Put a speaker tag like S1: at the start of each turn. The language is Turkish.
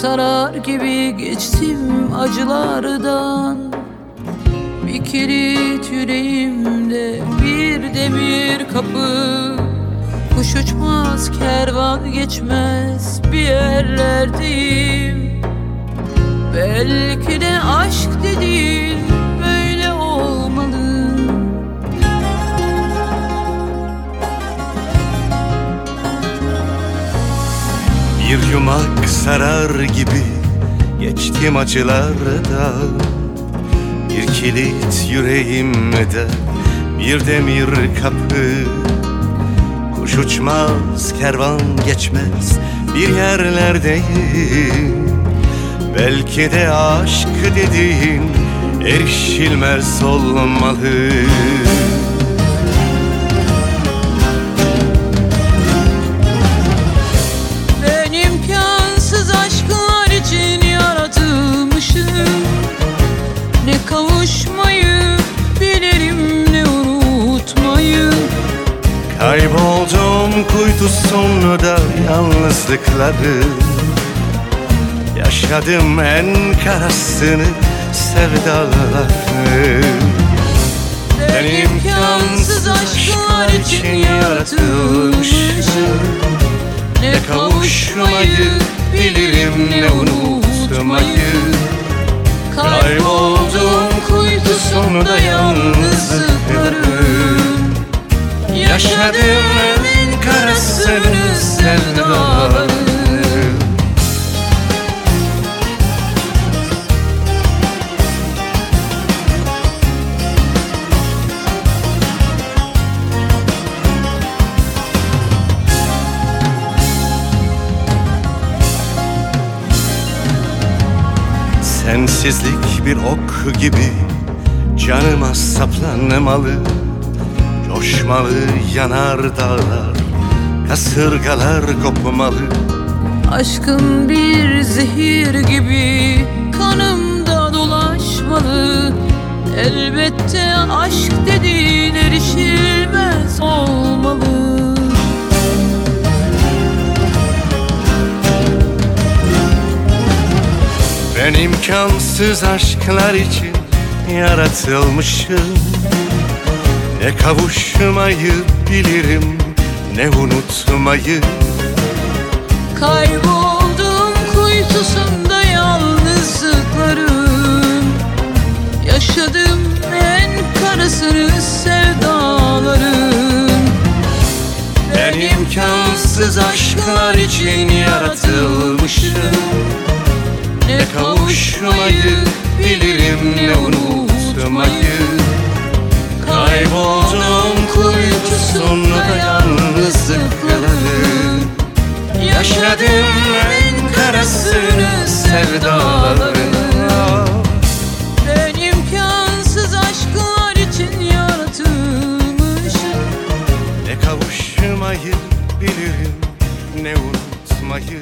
S1: sarar gibi geçtim acılardan. Bir kilit yüreğimde bir demir kapı. Kuş uçmaz kervan geçmez bir yerlerdeyim. Belki de aşk dediğin
S2: Bir yumak sarar gibi geçtim acılarda. Bir kilit yüreğimde bir demir kapı. Kuş uçmaz kervan geçmez bir yerlerdeyim. Belki de aşk dediğin erişilmez olmalı Kayboldum kuytu sonunda yalnızlıkları. Yaşadım en karasını sevdaları
S1: Ben imkansız aşklar için yaratılmışım Ne kavuşmayı bilirim ne unutmayı. Kayboldum kuytu sonunda yalnızlıklarım
S2: Sensizlik bir ok gibi canıma saplanmalı. Coşmalı yanar dağlar kasırgalar kopmalı.
S1: Aşkın bir zehir gibi kanımda dolaşmalı. Elbette aşk dediğin
S2: Ben imkansız aşklar için yaratılmışım Ne kavuşmayı bilirim ne unutmayı.
S1: Kayboldum kuytusunda yalnızlıklarım Yaşadım en karasını sevdalarım
S2: Ben imkansız aşklar için yaratılmışım kavuşmayı bilirim ne unutmayı. Kayboldum kuytusunda yalnızlıkların Yaşadım en karasını sevdaların
S1: Ben imkansız aşklar için yaratılmışım.
S2: Ne kavuşmayı bilirim ne unutmayı